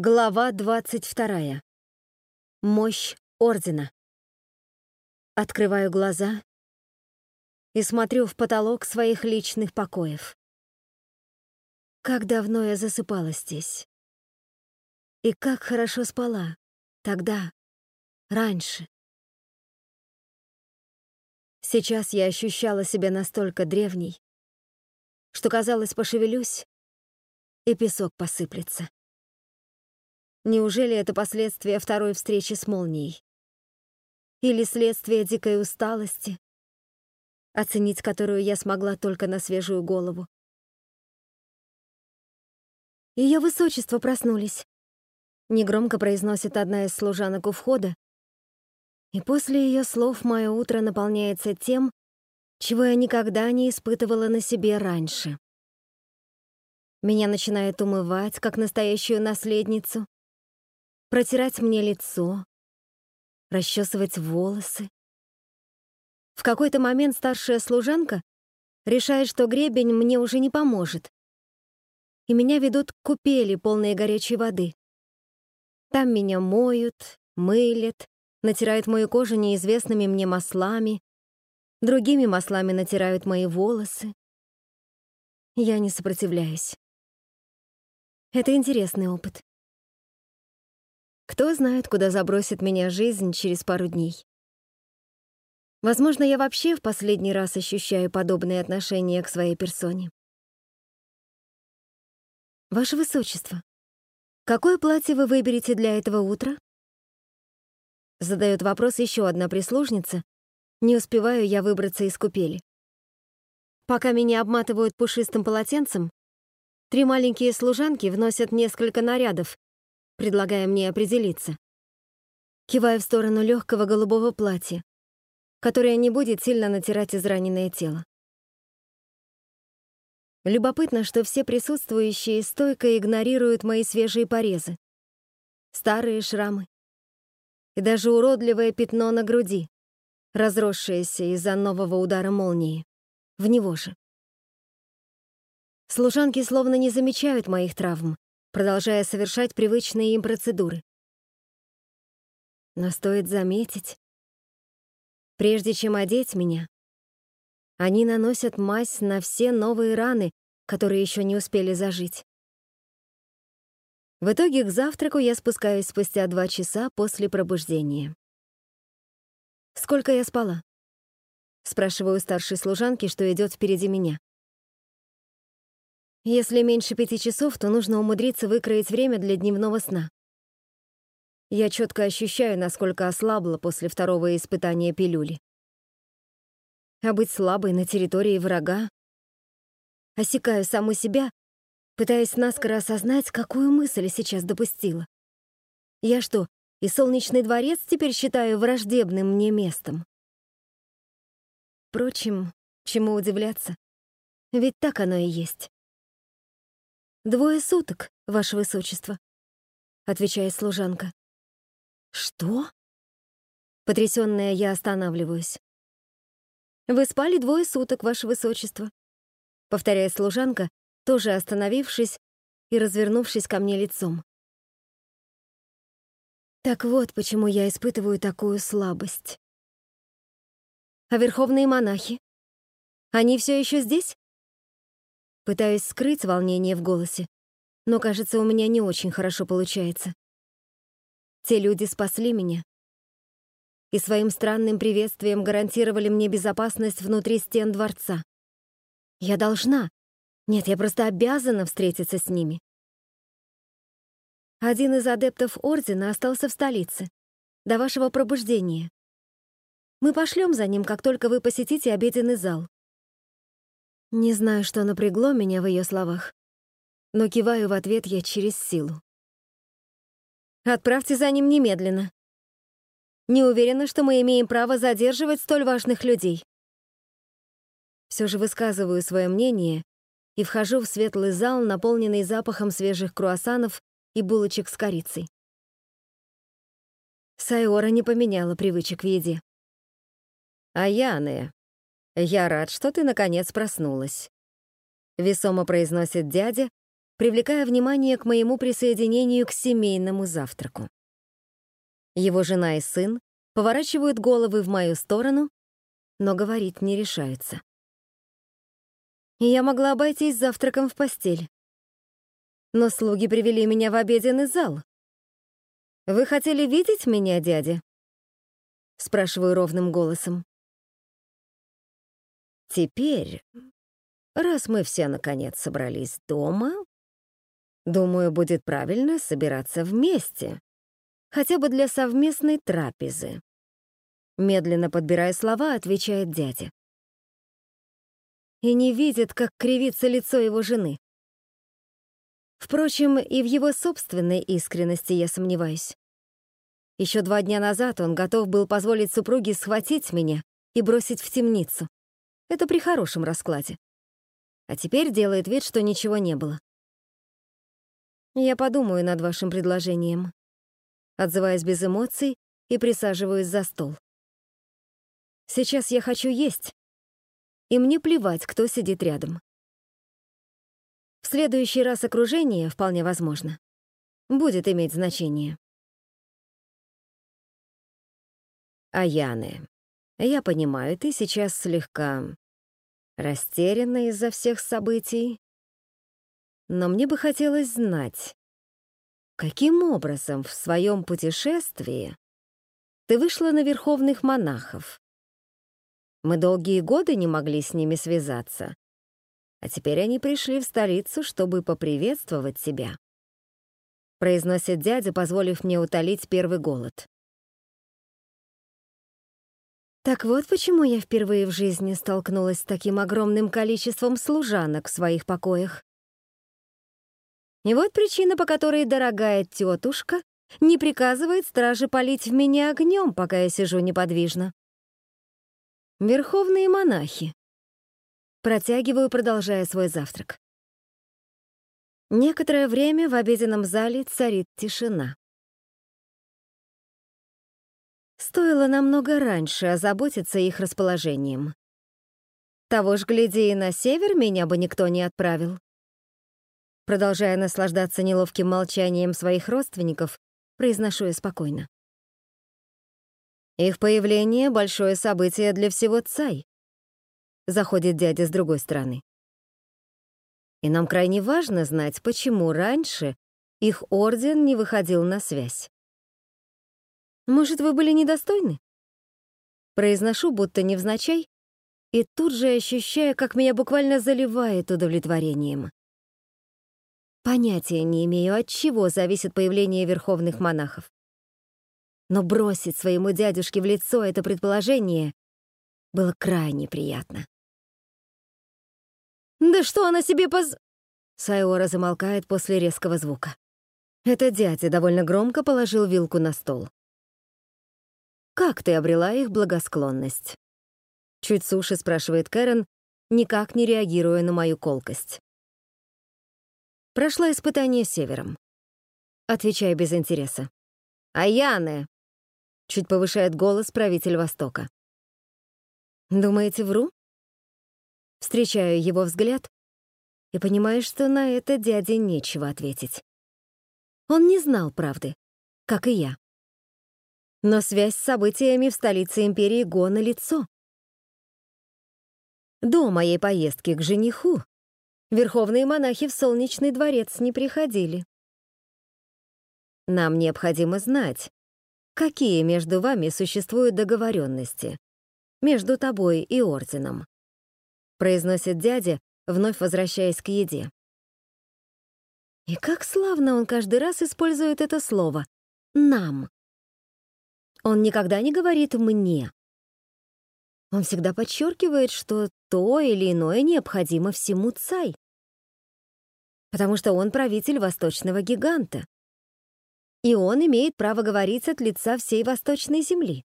Глава 22. Мощь Ордена. Открываю глаза и смотрю в потолок своих личных покоев. Как давно я засыпала здесь. И как хорошо спала. Тогда. Раньше. Сейчас я ощущала себя настолько древней, что, казалось, пошевелюсь, и песок посыплется. Неужели это последствия второй встречи с молнией? Или следствие дикой усталости, оценить которую я смогла только на свежую голову? Ее высочество проснулись. Негромко произносит одна из служанок у входа, и после ее слов мое утро наполняется тем, чего я никогда не испытывала на себе раньше. Меня начинает умывать, как настоящую наследницу, протирать мне лицо, расчесывать волосы. В какой-то момент старшая служанка решает, что гребень мне уже не поможет, и меня ведут к купели, полные горячей воды. Там меня моют, мылят, натирают мою кожу неизвестными мне маслами, другими маслами натирают мои волосы. Я не сопротивляюсь. Это интересный опыт. Кто знает, куда забросит меня жизнь через пару дней. Возможно, я вообще в последний раз ощущаю подобные отношения к своей персоне. Ваше Высочество, какое платье вы выберете для этого утра? Задает вопрос еще одна прислужница. Не успеваю я выбраться из купели. Пока меня обматывают пушистым полотенцем, три маленькие служанки вносят несколько нарядов, предлагая мне определиться. Кивая в сторону легкого голубого платья, которое не будет сильно натирать израненное тело. Любопытно, что все присутствующие стойко игнорируют мои свежие порезы, старые шрамы и даже уродливое пятно на груди, разросшееся из-за нового удара молнии. В него же. Служанки словно не замечают моих травм, продолжая совершать привычные им процедуры. Но стоит заметить, прежде чем одеть меня, они наносят мазь на все новые раны, которые еще не успели зажить. В итоге к завтраку я спускаюсь спустя два часа после пробуждения. «Сколько я спала?» Спрашиваю старшей служанки, что идет впереди меня. Если меньше пяти часов, то нужно умудриться выкроить время для дневного сна. Я четко ощущаю, насколько ослабла после второго испытания пилюли. А быть слабой на территории врага... Осекаю саму себя, пытаясь наскоро осознать, какую мысль сейчас допустила. Я что, и солнечный дворец теперь считаю враждебным мне местом? Впрочем, чему удивляться? Ведь так оно и есть. «Двое суток, ваше высочество», — отвечает служанка. «Что?» Потрясённая я останавливаюсь. «Вы спали двое суток, ваше высочество», — повторяет служанка, тоже остановившись и развернувшись ко мне лицом. Так вот, почему я испытываю такую слабость. А верховные монахи? Они все еще здесь? Пытаюсь скрыть волнение в голосе, но, кажется, у меня не очень хорошо получается. Те люди спасли меня и своим странным приветствием гарантировали мне безопасность внутри стен дворца. Я должна, нет, я просто обязана встретиться с ними. Один из адептов Ордена остался в столице, до вашего пробуждения. Мы пошлем за ним, как только вы посетите обеденный зал. Не знаю, что напрягло меня в ее словах, но киваю в ответ я через силу. «Отправьте за ним немедленно. Не уверена, что мы имеем право задерживать столь важных людей». Все же высказываю свое мнение и вхожу в светлый зал, наполненный запахом свежих круассанов и булочек с корицей. Сайора не поменяла привычек в еде. А Яная, «Я рад, что ты, наконец, проснулась», — весомо произносит дядя, привлекая внимание к моему присоединению к семейному завтраку. Его жена и сын поворачивают головы в мою сторону, но говорить не решаются. Я могла обойтись завтраком в постель. Но слуги привели меня в обеденный зал. «Вы хотели видеть меня, дядя?» Спрашиваю ровным голосом. Теперь, раз мы все наконец собрались дома, думаю, будет правильно собираться вместе, хотя бы для совместной трапезы. Медленно подбирая слова, отвечает дядя и не видит, как кривится лицо его жены. Впрочем, и в его собственной искренности я сомневаюсь. Еще два дня назад он готов был позволить супруге схватить меня и бросить в темницу. Это при хорошем раскладе. А теперь делает вид, что ничего не было. Я подумаю над вашим предложением. Отзываясь без эмоций и присаживаюсь за стол. Сейчас я хочу есть, и мне плевать, кто сидит рядом. В следующий раз окружение, вполне возможно, будет иметь значение. Аяны, я понимаю, ты сейчас слегка растеряна из-за всех событий, но мне бы хотелось знать, каким образом в своем путешествии ты вышла на верховных монахов, мы долгие годы не могли с ними связаться. А теперь они пришли в столицу, чтобы поприветствовать тебя. Произносит дядя, позволив мне утолить первый голод. Так вот почему я впервые в жизни столкнулась с таким огромным количеством служанок в своих покоях. И вот причина, по которой дорогая тетушка не приказывает страже полить в меня огнем, пока я сижу неподвижно. Верховные монахи. Протягиваю, продолжая свой завтрак. Некоторое время в обеденном зале царит тишина. Стоило намного раньше озаботиться их расположением. Того ж, гляди, и на север меня бы никто не отправил. Продолжая наслаждаться неловким молчанием своих родственников, произношу я спокойно. Их появление — большое событие для всего Цай. Заходит дядя с другой стороны. И нам крайне важно знать, почему раньше их орден не выходил на связь. Может, вы были недостойны? Произношу, будто невзначай, и тут же ощущаю, как меня буквально заливает удовлетворением. Понятия не имею, от чего зависит появление верховных монахов но бросить своему дядюшке в лицо это предположение было крайне приятно. «Да что она себе поз...» Сайора замолкает после резкого звука. Это дядя довольно громко положил вилку на стол. «Как ты обрела их благосклонность?» Чуть суше спрашивает Кэрон, никак не реагируя на мою колкость. Прошла испытание севером. Отвечаю без интереса. «Аяне!» Чуть повышает голос правитель Востока. Думаете, вру? Встречаю его взгляд и понимаю, что на это дяде нечего ответить. Он не знал правды, как и я. Но связь с событиями в столице империи Го на лицо. До моей поездки к жениху верховные монахи в Солнечный дворец не приходили. Нам необходимо знать, какие между вами существуют договоренности, между тобой и Орденом», — произносит дядя, вновь возвращаясь к еде. И как славно он каждый раз использует это слово «нам». Он никогда не говорит «мне». Он всегда подчеркивает, что то или иное необходимо всему Цай. Потому что он правитель восточного гиганта и он имеет право говорить от лица всей Восточной Земли.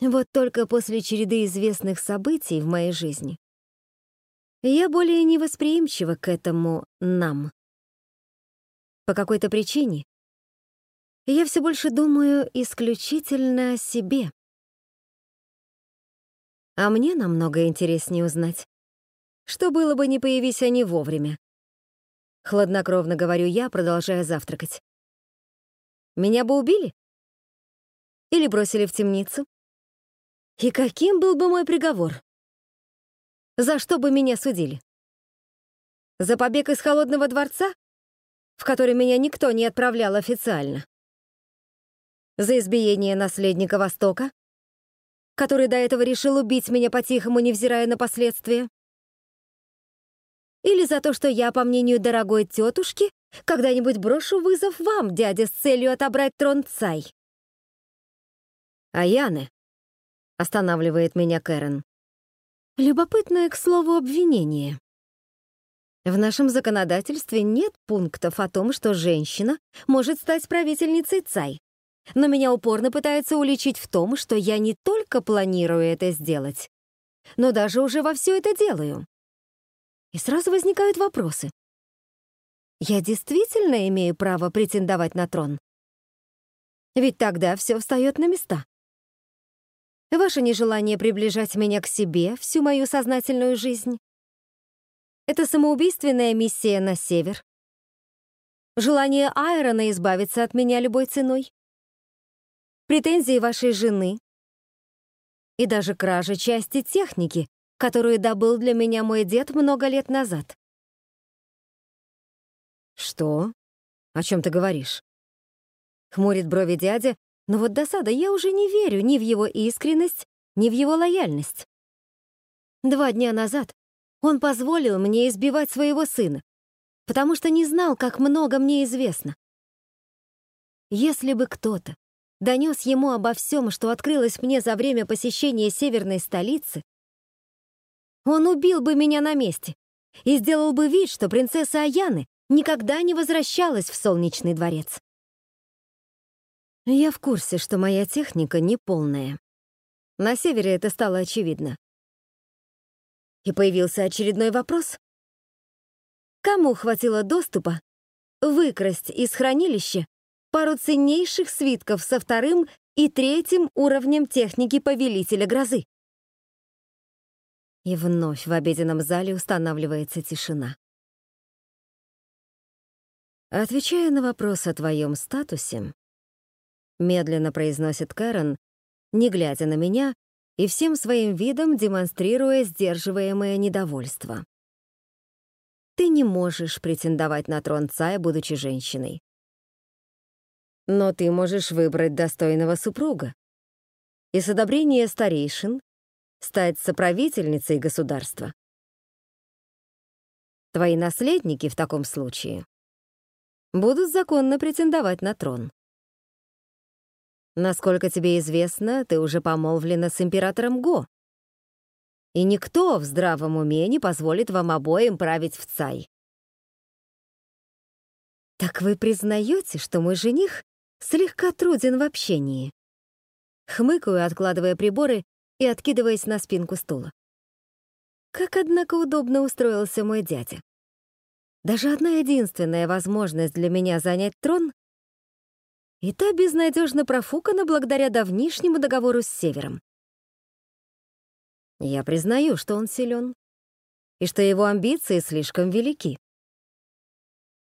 Вот только после череды известных событий в моей жизни я более невосприимчива к этому «нам». По какой-то причине я все больше думаю исключительно о себе. А мне намного интереснее узнать, что было бы, не появись они вовремя. Хладнокровно говорю я, продолжая завтракать. Меня бы убили? Или бросили в темницу? И каким был бы мой приговор? За что бы меня судили? За побег из холодного дворца, в который меня никто не отправлял официально? За избиение наследника Востока, который до этого решил убить меня по-тихому, невзирая на последствия? Или за то, что я, по мнению дорогой тетушки, когда-нибудь брошу вызов вам, дядя, с целью отобрать трон Цай? «Аяны», — останавливает меня Кэрен. Любопытное, к слову, обвинение. В нашем законодательстве нет пунктов о том, что женщина может стать правительницей ЦАЙ. Но меня упорно пытаются уличить в том, что я не только планирую это сделать, но даже уже во все это делаю. И сразу возникают вопросы. Я действительно имею право претендовать на трон? Ведь тогда все встает на места. Ваше нежелание приближать меня к себе всю мою сознательную жизнь — это самоубийственная миссия на север. Желание Айрона избавиться от меня любой ценой. Претензии вашей жены и даже кража части техники, которую добыл для меня мой дед много лет назад. «Что? О чем ты говоришь?» Хмурит брови дядя, но вот досада, я уже не верю ни в его искренность, ни в его лояльность. Два дня назад он позволил мне избивать своего сына, потому что не знал, как много мне известно. Если бы кто-то донес ему обо всем, что открылось мне за время посещения северной столицы, он убил бы меня на месте и сделал бы вид, что принцесса Аяны никогда не возвращалась в Солнечный дворец. Я в курсе, что моя техника не полная. На севере это стало очевидно. И появился очередной вопрос. Кому хватило доступа выкрасть из хранилища пару ценнейших свитков со вторым и третьим уровнем техники Повелителя Грозы? И вновь в обеденном зале устанавливается тишина. Отвечая на вопрос о твоем статусе, медленно произносит Кэрон, не глядя на меня и всем своим видом демонстрируя сдерживаемое недовольство. Ты не можешь претендовать на трон Цая, будучи женщиной. Но ты можешь выбрать достойного супруга и с одобрения старейшин стать соправительницей государства. Твои наследники в таком случае будут законно претендовать на трон. Насколько тебе известно, ты уже помолвлена с императором Го. И никто в здравом уме не позволит вам обоим править в Цай. Так вы признаете, что мой жених слегка труден в общении? Хмыкаю, откладывая приборы и откидываясь на спинку стула. Как, однако, удобно устроился мой дядя. Даже одна единственная возможность для меня занять трон и та безнадежно профукана благодаря давнишнему договору с Севером. Я признаю, что он силен, и что его амбиции слишком велики.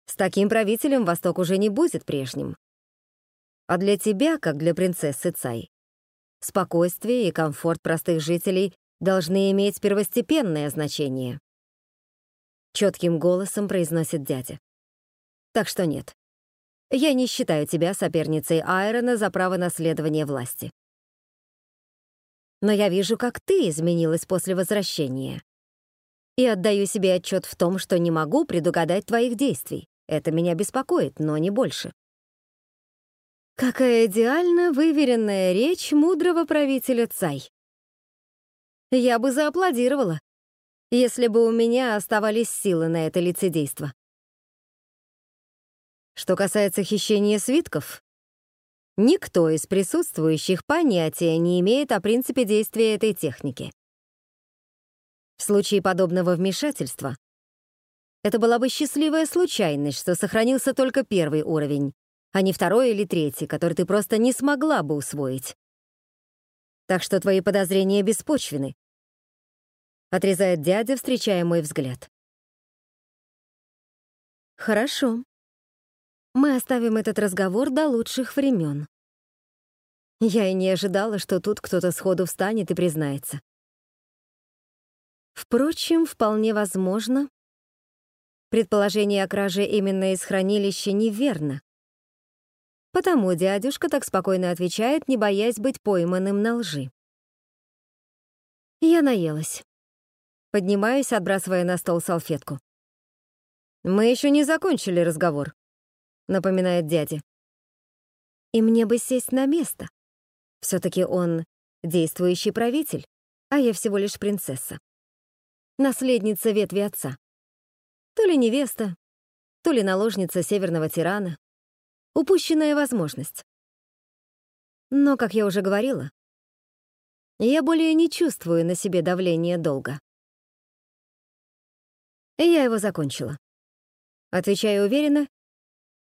С таким правителем Восток уже не будет прежним. А для тебя, как для принцессы Цай, Спокойствие и комфорт простых жителей должны иметь первостепенное значение. Четким голосом произносит дядя. Так что нет. Я не считаю тебя соперницей Айрона за право наследования власти. Но я вижу, как ты изменилась после возвращения. И отдаю себе отчет в том, что не могу предугадать твоих действий. Это меня беспокоит, но не больше. Какая идеально выверенная речь мудрого правителя Цай. Я бы зааплодировала, если бы у меня оставались силы на это лицедейство. Что касается хищения свитков, никто из присутствующих понятия не имеет о принципе действия этой техники. В случае подобного вмешательства это была бы счастливая случайность, что сохранился только первый уровень, а не второй или третий, который ты просто не смогла бы усвоить. Так что твои подозрения беспочвены. Отрезает дядя, встречая мой взгляд. Хорошо. Мы оставим этот разговор до лучших времен. Я и не ожидала, что тут кто-то сходу встанет и признается. Впрочем, вполне возможно, предположение о краже именно из хранилища неверно. Потому дядюшка так спокойно отвечает, не боясь быть пойманным на лжи. Я наелась. Поднимаюсь, отбрасывая на стол салфетку. «Мы еще не закончили разговор», — напоминает дядя. «И мне бы сесть на место. Все-таки он действующий правитель, а я всего лишь принцесса. Наследница ветви отца. То ли невеста, то ли наложница северного тирана. Упущенная возможность. Но, как я уже говорила, я более не чувствую на себе давления долга. И я его закончила. Отвечаю уверенно,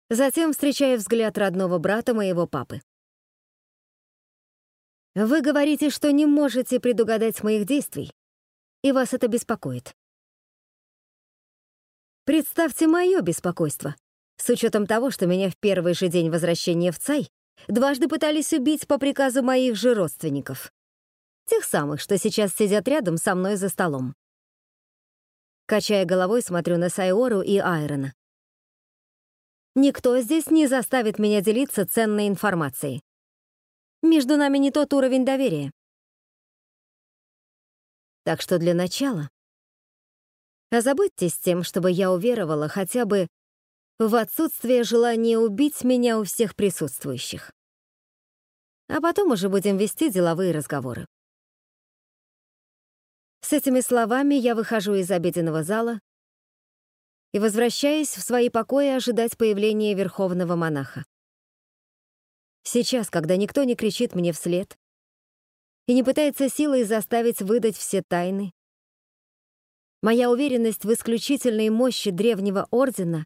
затем встречаю взгляд родного брата моего папы. Вы говорите, что не можете предугадать моих действий, и вас это беспокоит. Представьте мое беспокойство, с учетом того, что меня в первый же день возвращения в Цай дважды пытались убить по приказу моих же родственников. Тех самых, что сейчас сидят рядом со мной за столом. Качая головой, смотрю на Сайору и Айрона. Никто здесь не заставит меня делиться ценной информацией. Между нами не тот уровень доверия. Так что для начала озаботьтесь тем, чтобы я уверовала хотя бы в отсутствие желания убить меня у всех присутствующих. А потом уже будем вести деловые разговоры. С этими словами я выхожу из обеденного зала и возвращаюсь в свои покои ожидать появления верховного монаха. Сейчас, когда никто не кричит мне вслед и не пытается силой заставить выдать все тайны, моя уверенность в исключительной мощи древнего ордена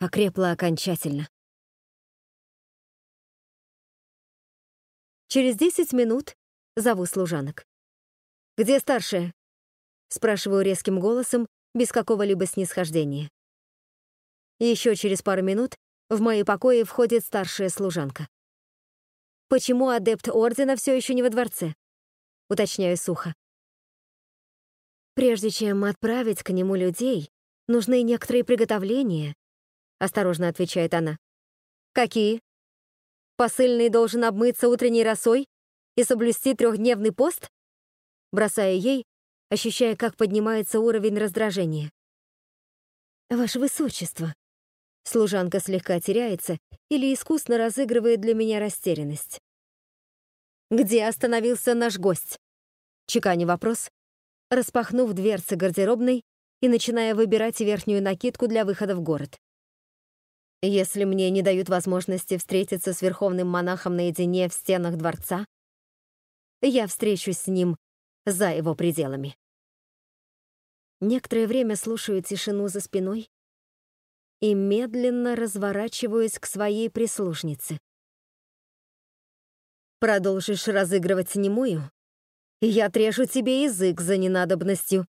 окрепла окончательно. Через десять минут зову служанок. «Где старшая?» — спрашиваю резким голосом, без какого-либо снисхождения. Еще через пару минут в мои покои входит старшая служанка. «Почему адепт Ордена все еще не во дворце?» — уточняю сухо. «Прежде чем отправить к нему людей, нужны некоторые приготовления», — осторожно отвечает она. «Какие? Посыльный должен обмыться утренней росой и соблюсти трехдневный пост?» бросая ей, ощущая, как поднимается уровень раздражения. «Ваше Высочество!» Служанка слегка теряется или искусно разыгрывает для меня растерянность. «Где остановился наш гость?» Чекани вопрос, распахнув дверцы гардеробной и начиная выбирать верхнюю накидку для выхода в город. Если мне не дают возможности встретиться с верховным монахом наедине в стенах дворца, я встречусь с ним за его пределами. Некоторое время слушаю тишину за спиной и медленно разворачиваюсь к своей прислужнице. Продолжишь разыгрывать немую, я отрежу тебе язык за ненадобностью.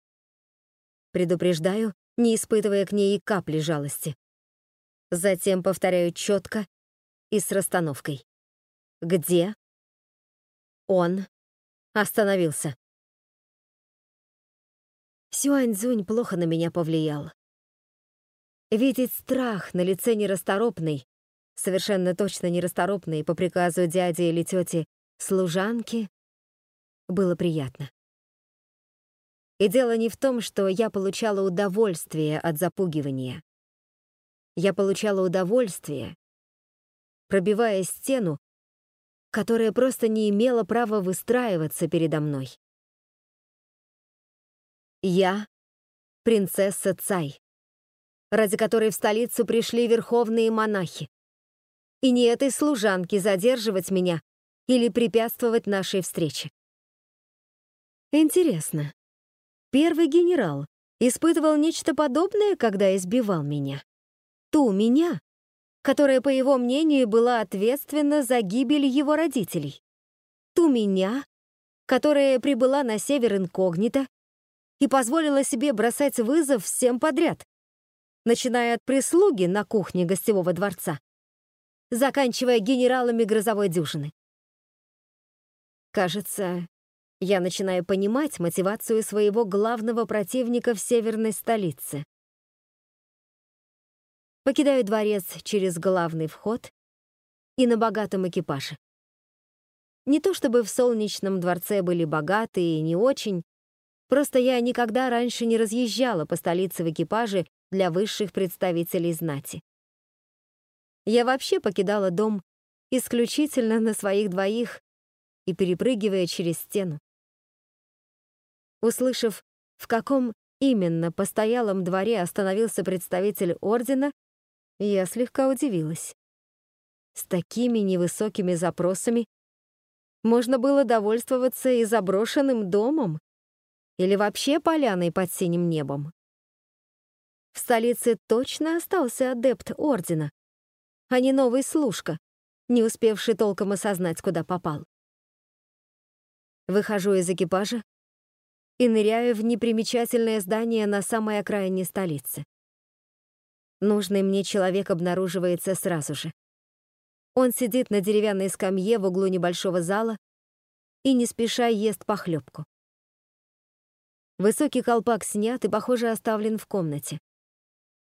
Предупреждаю, не испытывая к ней капли жалости. Затем повторяю четко и с расстановкой. Где он остановился? Сюаньцзунь плохо на меня повлиял. Видеть страх на лице нерасторопной, совершенно точно нерасторопной по приказу дяди или тети служанки, было приятно. И дело не в том, что я получала удовольствие от запугивания. Я получала удовольствие, пробивая стену, которая просто не имела права выстраиваться передо мной. Я — принцесса Цай, ради которой в столицу пришли верховные монахи. И не этой служанке задерживать меня или препятствовать нашей встрече. Интересно, первый генерал испытывал нечто подобное, когда избивал меня? Ту меня, которая, по его мнению, была ответственна за гибель его родителей. Ту меня, которая прибыла на север инкогнито и позволила себе бросать вызов всем подряд. начиная от прислуги на кухне гостевого дворца, заканчивая генералами грозовой дюжины. Кажется, я начинаю понимать мотивацию своего главного противника в северной столице. Покидаю дворец через главный вход и на богатом экипаже. Не то чтобы в солнечном дворце были богатые и не очень, просто я никогда раньше не разъезжала по столице в экипаже для высших представителей знати. Я вообще покидала дом исключительно на своих двоих и перепрыгивая через стену. Услышав, в каком именно постоялом дворе остановился представитель ордена, я слегка удивилась. С такими невысокими запросами можно было довольствоваться и заброшенным домом или вообще поляной под синим небом. В столице точно остался адепт Ордена, а не новый служка, не успевший толком осознать, куда попал. Выхожу из экипажа и ныряю в непримечательное здание на самой окраине столицы. Нужный мне человек обнаруживается сразу же. Он сидит на деревянной скамье в углу небольшого зала и не спеша ест похлебку. Высокий колпак снят и, похоже, оставлен в комнате.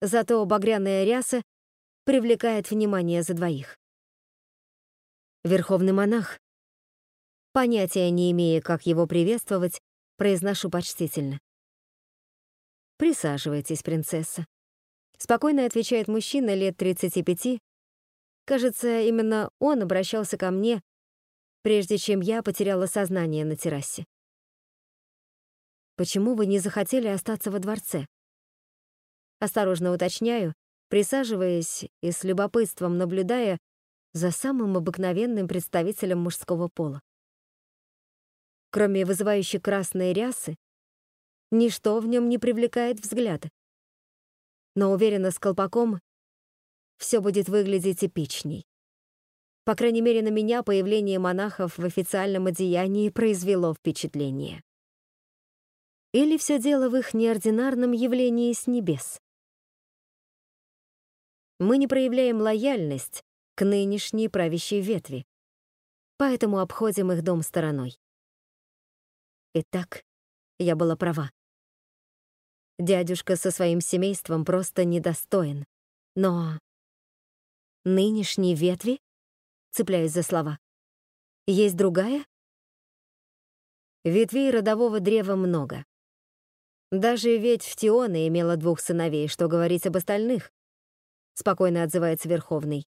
Зато багряная ряса привлекает внимание за двоих. Верховный монах, понятия не имея, как его приветствовать, произношу почтительно. «Присаживайтесь, принцесса», — спокойно отвечает мужчина лет 35. Кажется, именно он обращался ко мне, прежде чем я потеряла сознание на террасе. Почему вы не захотели остаться во дворце? Осторожно уточняю, присаживаясь и с любопытством наблюдая за самым обыкновенным представителем мужского пола. Кроме вызывающей красной рясы, ничто в нем не привлекает взгляда. Но уверена, с колпаком все будет выглядеть эпичней. По крайней мере, на меня появление монахов в официальном одеянии произвело впечатление. Или все дело в их неординарном явлении с небес? Мы не проявляем лояльность к нынешней правящей ветви, поэтому обходим их дом стороной. Итак, я была права. Дядюшка со своим семейством просто недостоин. Но нынешней ветви, цепляюсь за слова, есть другая? Ветвей родового древа много. Даже ветвь Тиона имела двух сыновей, что говорить об остальных. Спокойно отзывается Верховный.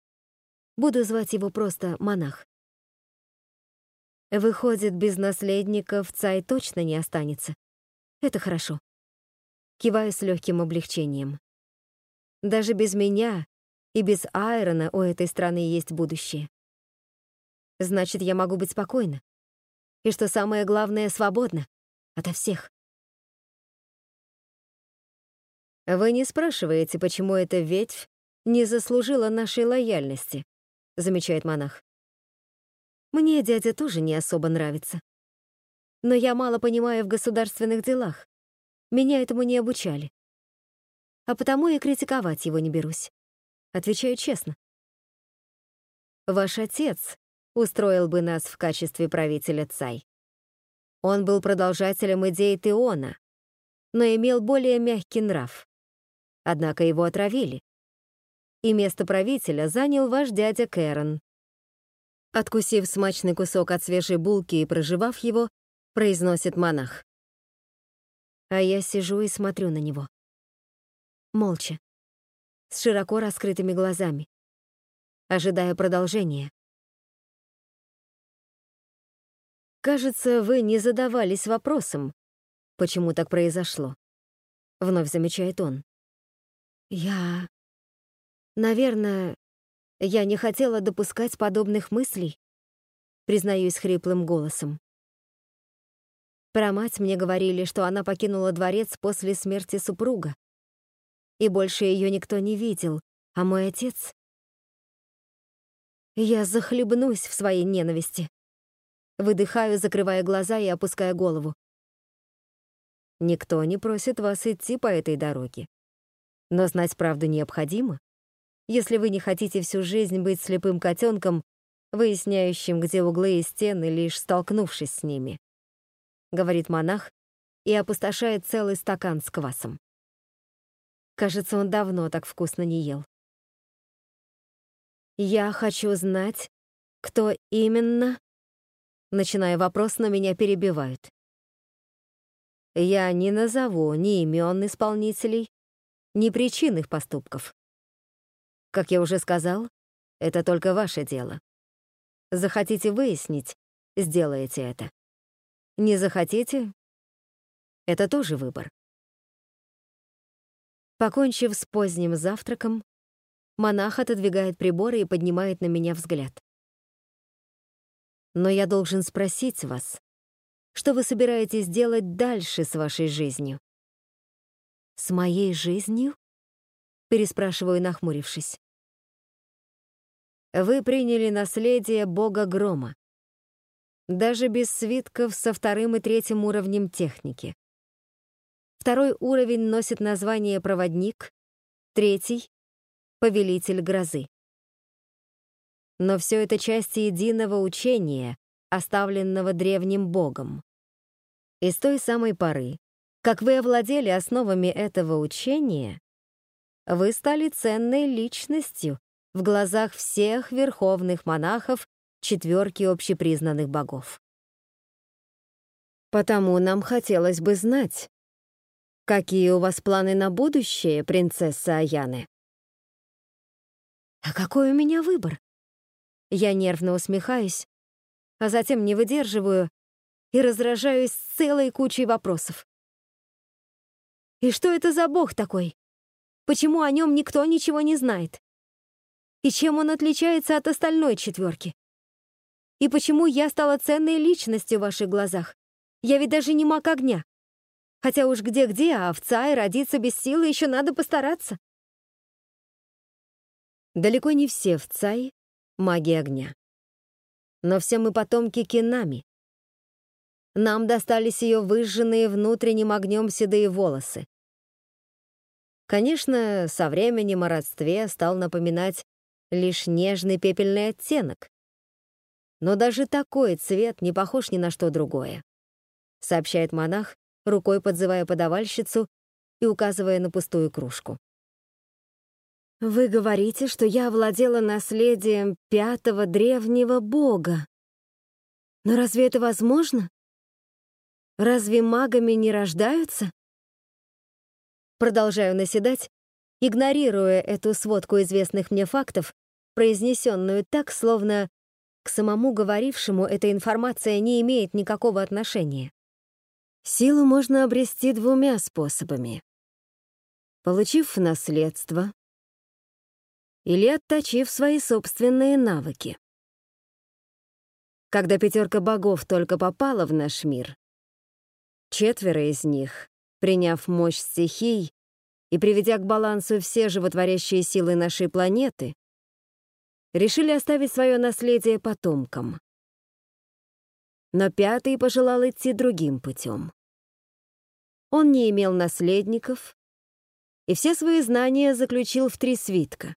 Буду звать его просто монах. Выходит, без наследников царь точно не останется. Это хорошо. Киваю с легким облегчением. Даже без меня и без Айрона у этой страны есть будущее. Значит, я могу быть спокойна. И что самое главное, свободна. Ото всех. «Вы не спрашиваете, почему эта ветвь не заслужила нашей лояльности», — замечает монах. «Мне дядя тоже не особо нравится. Но я мало понимаю в государственных делах. Меня этому не обучали. А потому и критиковать его не берусь. Отвечаю честно. Ваш отец устроил бы нас в качестве правителя Цай. Он был продолжателем идей Теона, но имел более мягкий нрав. Однако его отравили. И место правителя занял ваш дядя Кэрон. Откусив смачный кусок от свежей булки и проживав его, произносит монах. А я сижу и смотрю на него. Молча, с широко раскрытыми глазами, ожидая продолжения. Кажется, вы не задавались вопросом, почему так произошло. Вновь замечает он. Я... Наверное, я не хотела допускать подобных мыслей, признаюсь хриплым голосом. Про мать мне говорили, что она покинула дворец после смерти супруга. И больше ее никто не видел, а мой отец... Я захлебнусь в своей ненависти. Выдыхаю, закрывая глаза и опуская голову. Никто не просит вас идти по этой дороге. Но знать правду необходимо, если вы не хотите всю жизнь быть слепым котенком, выясняющим, где углы и стены, лишь столкнувшись с ними. Говорит монах и опустошает целый стакан с квасом. Кажется, он давно так вкусно не ел. Я хочу знать, кто именно... Начиная вопрос, но меня перебивают. Я не назову ни имен исполнителей, ни причин их поступков. Как я уже сказал, это только ваше дело. Захотите выяснить, сделаете это. Не захотите — это тоже выбор. Покончив с поздним завтраком, монах отодвигает приборы и поднимает на меня взгляд. Но я должен спросить вас, что вы собираетесь делать дальше с вашей жизнью? С моей жизнью? Переспрашиваю, нахмурившись. Вы приняли наследие бога грома. Даже без свитков со вторым и третьим уровнем техники. Второй уровень носит название «Проводник», третий — «Повелитель грозы». Но все это части единого учения, оставленного древним богом. И с той самой поры, как вы овладели основами этого учения, вы стали ценной личностью в глазах всех верховных монахов четверки общепризнанных богов. Потому нам хотелось бы знать, какие у вас планы на будущее, принцесса Аяны? А какой у меня выбор? Я нервно усмехаюсь, а затем не выдерживаю и разражаюсь целой кучей вопросов. И что это за бог такой? Почему о нем никто ничего не знает? И чем он отличается от остальной четверки? И почему я стала ценной личностью в ваших глазах? Я ведь даже не маг огня. Хотя уж где-где, а в Цае родиться без силы еще надо постараться. Далеко не все в Цае маги огня. Но все мы потомки Кинами. Нам достались ее выжженные внутренним огнем седые волосы. Конечно, со временем о родстве стал напоминать лишь нежный пепельный оттенок. Но даже такой цвет не похож ни на что другое, сообщает монах, рукой подзывая подавальщицу и указывая на пустую кружку. Вы говорите, что я владела наследием пятого древнего бога. Но разве это возможно? Разве магами не рождаются? Продолжаю наседать, игнорируя эту сводку известных мне фактов, произнесенную так, словно к самому говорившему эта информация не имеет никакого отношения. Силу можно обрести двумя способами. Получив наследство или отточив свои собственные навыки. Когда пятерка богов только попала в наш мир, четверо из них приняв мощь стихий и приведя к балансу все животворящие силы нашей планеты, решили оставить свое наследие потомкам. Но пятый пожелал идти другим путем. Он не имел наследников и все свои знания заключил в три свитка.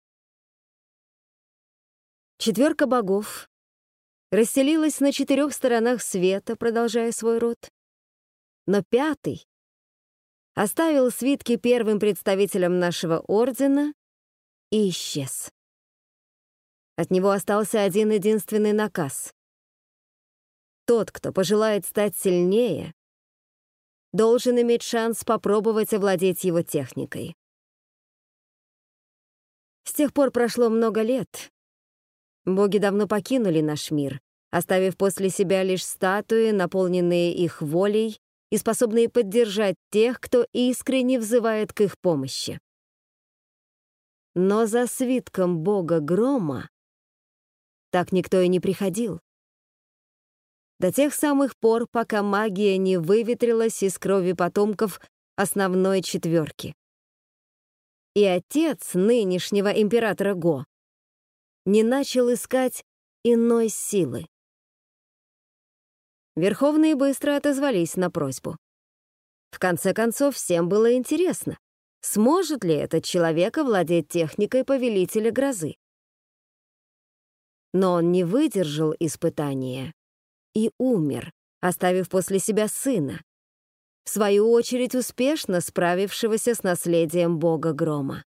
Четверка богов расселилась на четырех сторонах света, продолжая свой род. Но пятый оставил свитки первым представителям нашего ордена и исчез. От него остался один единственный наказ. Тот, кто пожелает стать сильнее, должен иметь шанс попробовать овладеть его техникой. С тех пор прошло много лет. Боги давно покинули наш мир, оставив после себя лишь статуи, наполненные их волей и способные поддержать тех, кто искренне взывает к их помощи. Но за свитком бога Грома так никто и не приходил. До тех самых пор, пока магия не выветрилась из крови потомков основной четверки. И отец нынешнего императора Го не начал искать иной силы. Верховные быстро отозвались на просьбу. В конце концов, всем было интересно, сможет ли этот человек овладеть техникой повелителя грозы. Но он не выдержал испытания и умер, оставив после себя сына, в свою очередь успешно справившегося с наследием бога грома.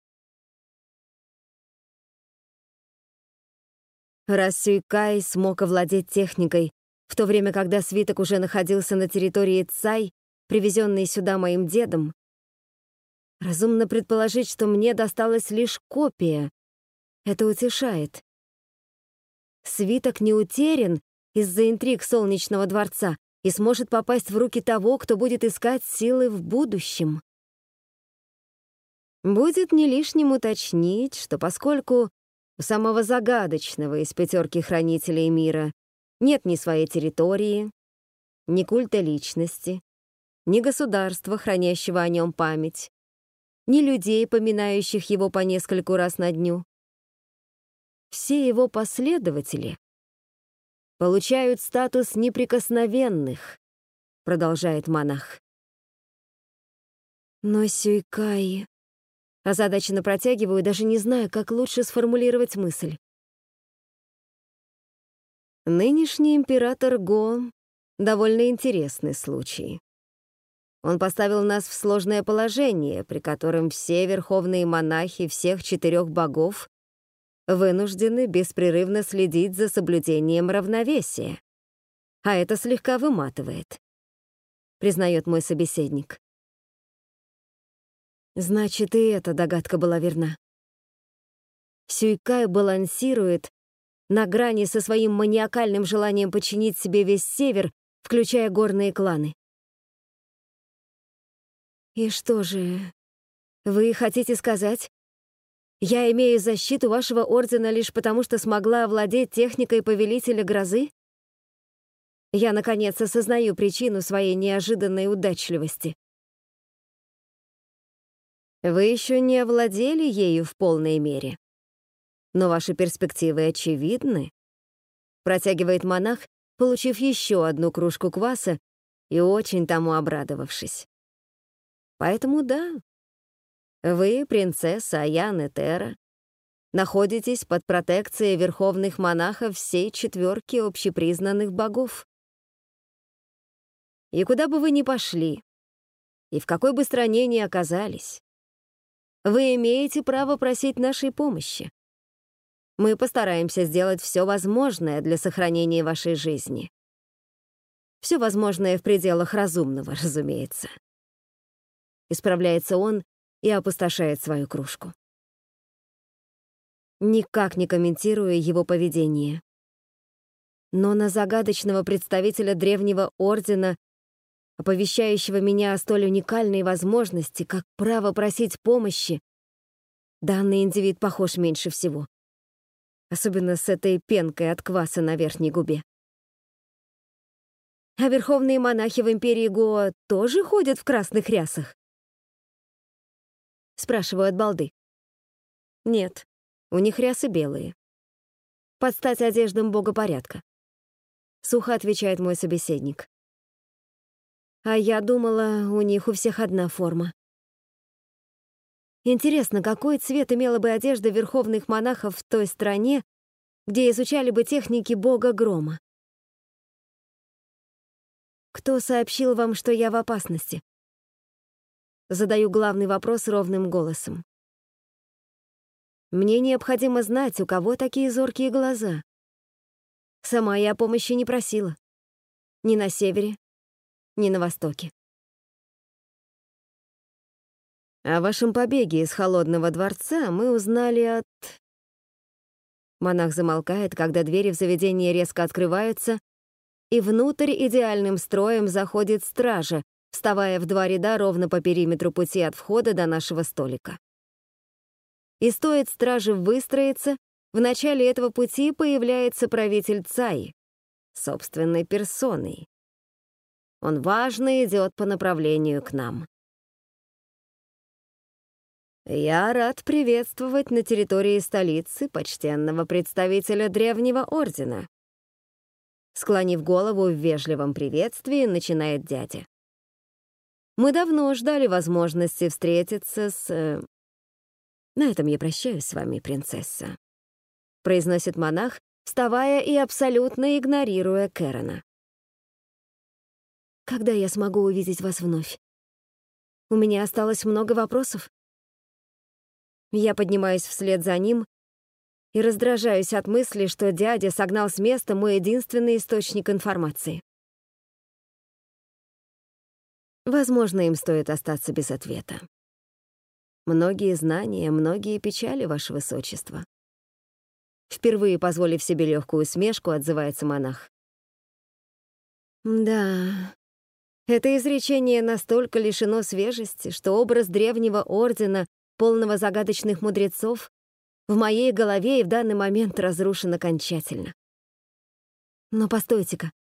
Раз Сюйкай смог овладеть техникой, в то время, когда свиток уже находился на территории Цай, привезенный сюда моим дедом, разумно предположить, что мне досталась лишь копия. Это утешает. Свиток не утерян из-за интриг Солнечного дворца и сможет попасть в руки того, кто будет искать силы в будущем. Будет не лишним уточнить, что поскольку у самого загадочного из пятерки хранителей мира нет ни своей территории, ни культа личности, ни государства, хранящего о нем память, ни людей, поминающих его по нескольку раз на дню. Все его последователи получают статус неприкосновенных, продолжает монах. Но Сюйкай Озадаченно протягиваю, даже не зная, как лучше сформулировать мысль. Нынешний император Го — довольно интересный случай. Он поставил нас в сложное положение, при котором все верховные монахи всех четырех богов вынуждены беспрерывно следить за соблюдением равновесия. А это слегка выматывает, признает мой собеседник. Значит, и эта догадка была верна. Сюйкай балансирует на грани со своим маниакальным желанием подчинить себе весь север, включая горные кланы. И что же, вы хотите сказать, я имею защиту вашего ордена лишь потому, что смогла овладеть техникой повелителя грозы? Я, наконец, осознаю причину своей неожиданной удачливости. Вы еще не овладели ею в полной мере. Но ваши перспективы очевидны. Протягивает монах, получив еще одну кружку кваса и очень тому обрадовавшись. Поэтому да, вы, принцесса Аян Этера, находитесь под протекцией верховных монахов всей четверки общепризнанных богов. И куда бы вы ни пошли, и в какой бы стране ни оказались, вы имеете право просить нашей помощи. Мы постараемся сделать все возможное для сохранения вашей жизни. Все возможное в пределах разумного, разумеется. Исправляется он и опустошает свою кружку. Никак не комментируя его поведение. Но на загадочного представителя древнего ордена оповещающего меня о столь уникальной возможности, как право просить помощи, данный индивид похож меньше всего. Особенно с этой пенкой от кваса на верхней губе. А верховные монахи в империи Гоа тоже ходят в красных рясах? Спрашиваю от балды. Нет, у них рясы белые. Под стать одеждам бога порядка. Сухо отвечает мой собеседник. А я думала, у них у всех одна форма. Интересно, какой цвет имела бы одежда верховных монахов в той стране, где изучали бы техники бога грома? Кто сообщил вам, что я в опасности? Задаю главный вопрос ровным голосом. Мне необходимо знать, у кого такие зоркие глаза. Сама я помощи не просила. Ни на севере, ни на Востоке. О вашем побеге из Холодного дворца мы узнали от... Монах замолкает, когда двери в заведение резко открываются, и внутрь идеальным строем заходит стража, вставая в два ряда ровно по периметру пути от входа до нашего столика. И стоит страже выстроиться, в начале этого пути появляется правитель Цаи, собственной персоной, он важно идет по направлению к нам. Я рад приветствовать на территории столицы почтенного представителя Древнего Ордена. Склонив голову в вежливом приветствии, начинает дядя. Мы давно ждали возможности встретиться с... Э, на этом я прощаюсь с вами, принцесса», — произносит монах, вставая и абсолютно игнорируя Кэрона. «Когда я смогу увидеть вас вновь? У меня осталось много вопросов». Я поднимаюсь вслед за ним и раздражаюсь от мысли, что дядя согнал с места мой единственный источник информации. Возможно, им стоит остаться без ответа. Многие знания, многие печали, Ваше Высочество. Впервые позволив себе легкую усмешку, отзывается монах. Да, это изречение настолько лишено свежести, что образ древнего ордена, полного загадочных мудрецов, в моей голове и в данный момент разрушен окончательно. Но постойте-ка.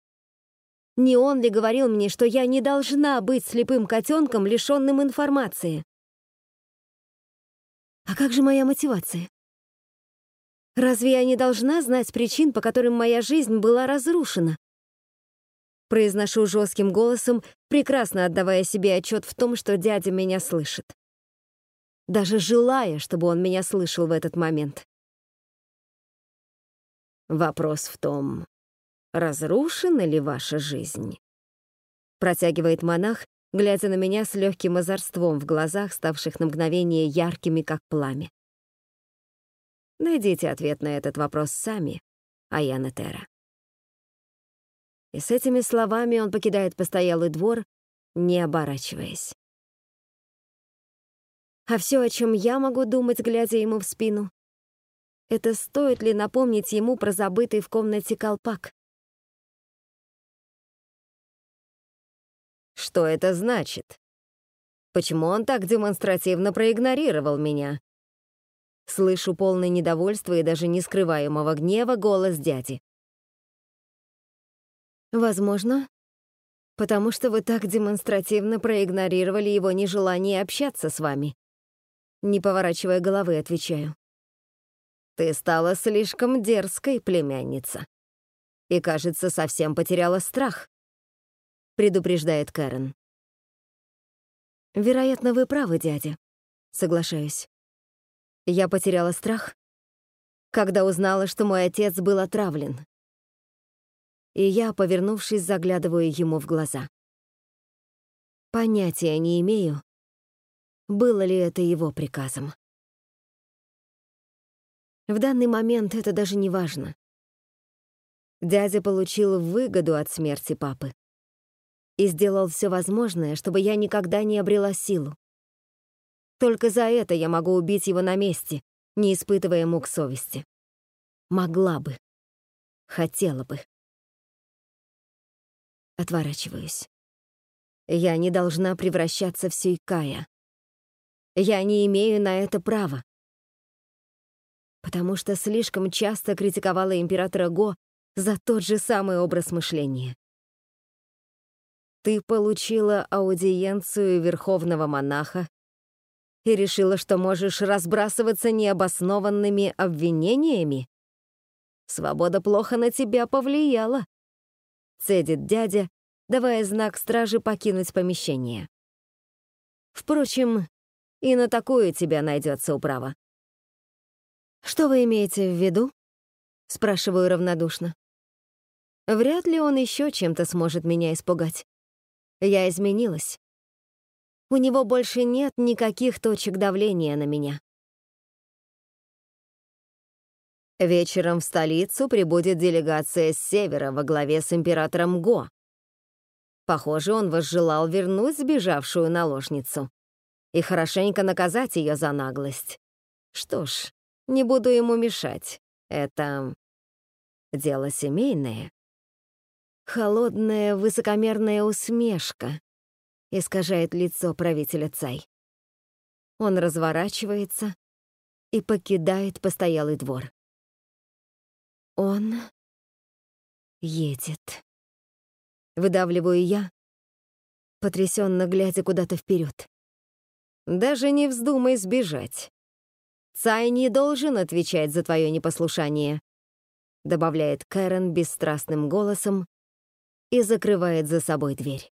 Не он ли говорил мне, что я не должна быть слепым котенком, лишенным информации? А как же моя мотивация? Разве я не должна знать причин, по которым моя жизнь была разрушена? Произношу жестким голосом, прекрасно отдавая себе отчет в том, что дядя меня слышит даже желая, чтобы он меня слышал в этот момент. Вопрос в том, разрушена ли ваша жизнь? Протягивает монах, глядя на меня с легким озорством в глазах, ставших на мгновение яркими, как пламя. Найдите ответ на этот вопрос сами, Аяна Тера. И с этими словами он покидает постоялый двор, не оборачиваясь. А все, о чем я могу думать, глядя ему в спину, это стоит ли напомнить ему про забытый в комнате колпак? Что это значит? Почему он так демонстративно проигнорировал меня? Слышу полное недовольство и даже нескрываемого гнева голос дяди. Возможно, потому что вы так демонстративно проигнорировали его нежелание общаться с вами. Не поворачивая головы, отвечаю. «Ты стала слишком дерзкой, племянница. И, кажется, совсем потеряла страх», — предупреждает Кэрен. «Вероятно, вы правы, дядя», — соглашаюсь. Я потеряла страх, когда узнала, что мой отец был отравлен. И я, повернувшись, заглядываю ему в глаза. Понятия не имею, было ли это его приказом. В данный момент это даже не важно. Дядя получил выгоду от смерти папы и сделал все возможное, чтобы я никогда не обрела силу. Только за это я могу убить его на месте, не испытывая мук совести. Могла бы. Хотела бы. Отворачиваюсь. Я не должна превращаться в Сюйкая. Я не имею на это права. Потому что слишком часто критиковала императора Го за тот же самый образ мышления. Ты получила аудиенцию верховного монаха и решила, что можешь разбрасываться необоснованными обвинениями? Свобода плохо на тебя повлияла, цедит дядя, давая знак стражи покинуть помещение. Впрочем, и на такую тебя найдется управа. «Что вы имеете в виду?» — спрашиваю равнодушно. Вряд ли он еще чем-то сможет меня испугать. Я изменилась. У него больше нет никаких точек давления на меня. Вечером в столицу прибудет делегация с севера во главе с императором Го. Похоже, он возжелал вернуть сбежавшую наложницу и хорошенько наказать ее за наглость. Что ж, не буду ему мешать. Это дело семейное. Холодная, высокомерная усмешка искажает лицо правителя Цай. Он разворачивается и покидает постоялый двор. Он едет. Выдавливаю я, потрясенно глядя куда-то вперед. Даже не вздумай сбежать. Цай не должен отвечать за твое непослушание», добавляет Кэрен бесстрастным голосом и закрывает за собой дверь.